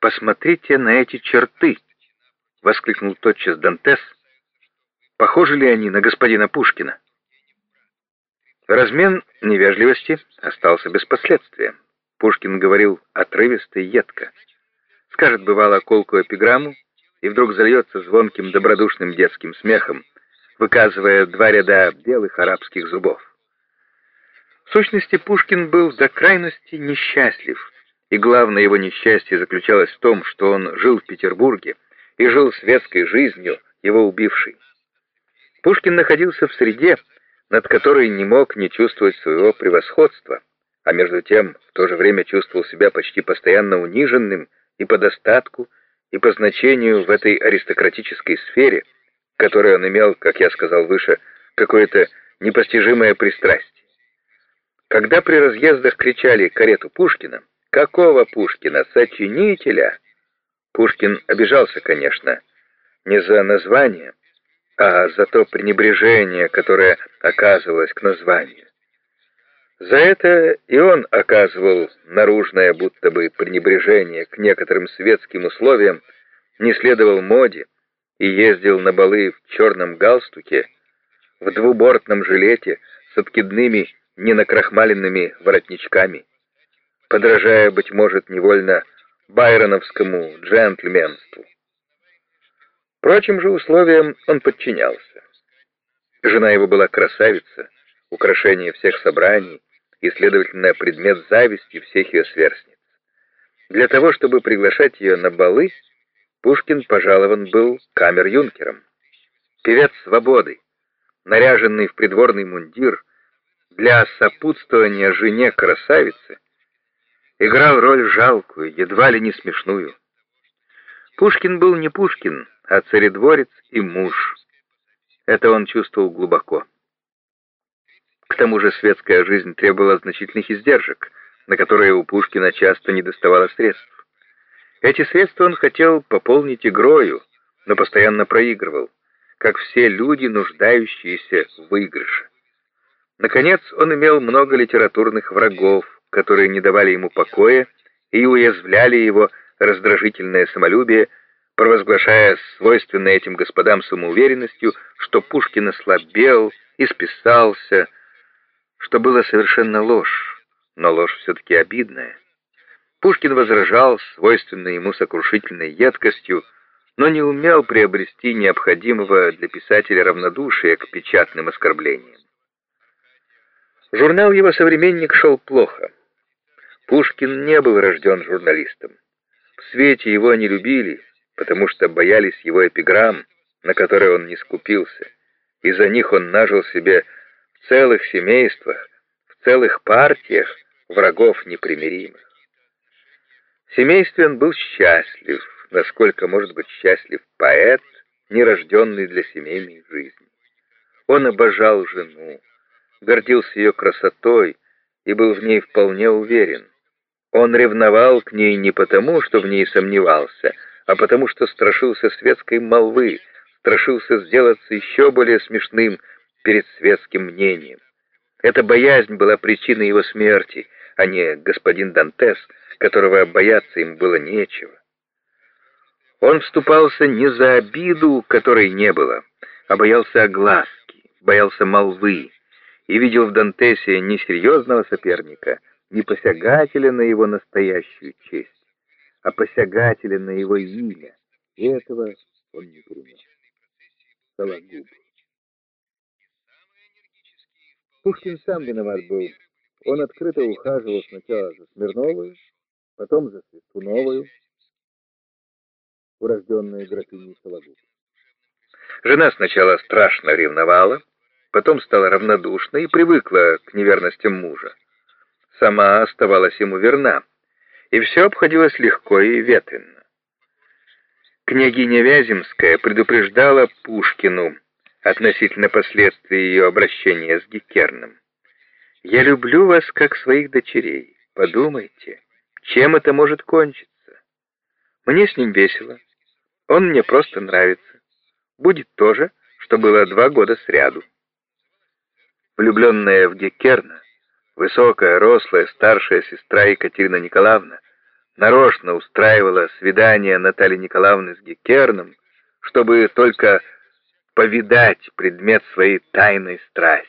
посмотрите на эти черты!» — воскликнул тотчас Дантес. «Похожи ли они на господина Пушкина?» Размен невежливости остался без последствия. Пушкин говорил отрывисто и едко. Скажет, бывало, колкую эпиграмму, и вдруг зальется звонким добродушным детским смехом, выказывая два ряда белых арабских зубов. В сущности, Пушкин был до крайности несчастлив, и главное его несчастье заключалось в том, что он жил в Петербурге и жил светской жизнью, его убившей. Пушкин находился в среде, над которой не мог не чувствовать своего превосходства, а между тем в то же время чувствовал себя почти постоянно униженным и по достатку, и по значению в этой аристократической сфере, которой он имел, как я сказал выше, какое-то непостижимое пристрастие. Когда при разъездах кричали «карету Пушкина», «Какого Пушкина? Сочинителя?» Пушкин обижался, конечно, не за название, а за то пренебрежение, которое оказывалось к названию. За это и он оказывал наружное будто бы пренебрежение к некоторым светским условиям, не следовал моде и ездил на балы в черном галстуке, в двубортном жилете с откидными ненакрахмаленными воротничками, подражая, быть может, невольно байроновскому джентльменству. Прочим же условиям он подчинялся. Жена его была красавица, украшение всех собраний и, следовательно, предмет зависти всех ее сверстниц. Для того, чтобы приглашать ее на балы, Пушкин пожалован был камер-юнкером. Певец свободы, наряженный в придворный мундир, для сопутствования жене красавицы, играл роль жалкую, едва ли не смешную. Пушкин был не Пушкин, а царедворец и муж. Это он чувствовал глубоко. К тому же светская жизнь требовала значительных издержек, на которые у Пушкина часто не доставало средств. Эти средства он хотел пополнить игрою, но постоянно проигрывал, как все люди, нуждающиеся в выигрыше. Наконец, он имел много литературных врагов, которые не давали ему покоя и уязвляли его раздражительное самолюбие, провозглашая свойственной этим господам самоуверенностью, что Пушкин ослабел, исписался, что было совершенно ложь, но ложь все-таки обидная. Пушкин возражал свойственной ему сокрушительной едкостью, но не умел приобрести необходимого для писателя равнодушия к печатным оскорблениям. Журнал его «Современник» шел плохо. Пушкин не был рожден журналистом. В свете его не любили, потому что боялись его эпиграмм, на которые он не скупился. Из-за них он нажил себе в целых семействах, в целых партиях врагов непримиримых. В семействе он был счастлив, насколько может быть счастлив поэт, нерожденный для семейной жизни. Он обожал жену, гордился ее красотой и был в ней вполне уверен. Он ревновал к ней не потому, что в ней сомневался, а потому что страшился светской молвы, страшился сделаться еще более смешным перед светским мнением. Эта боязнь была причиной его смерти, а не господин Дантес, которого бояться им было нечего. Он вступался не за обиду, которой не было, а боялся огласки, боялся молвы, и видел в Дантесе не серьезного соперника, не посягателя на его настоящую честь, а посягателя на его имя. И этого он не принял. Сологуб. Пушкин сам виноват был. Он открыто ухаживал сначала за Смирновой, потом за Свистуновой, урожденной графиней Сологуб. Жена сначала страшно ревновала, потом стала равнодушна и привыкла к неверностям мужа. Сама оставалась ему верна, и все обходилось легко и ветренно. Княгиня Вяземская предупреждала Пушкину относительно последствий ее обращения с Геккерном. «Я люблю вас как своих дочерей. Подумайте, чем это может кончиться? Мне с ним весело. Он мне просто нравится. Будет то же, что было два года сряду». Влюбленная в Геккерна, высокая, рослая, старшая сестра Екатерина Николаевна, нарочно устраивала свидание Натальи Николаевны с Геккерном, чтобы только повидать предмет своей тайной страсти.